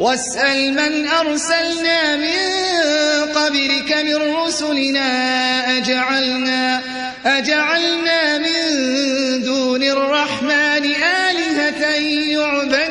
واسأل من أرسلنا من قبلك من رسلنا أجعلنا, أجعلنا من دون الرحمن آلهة يعبدون.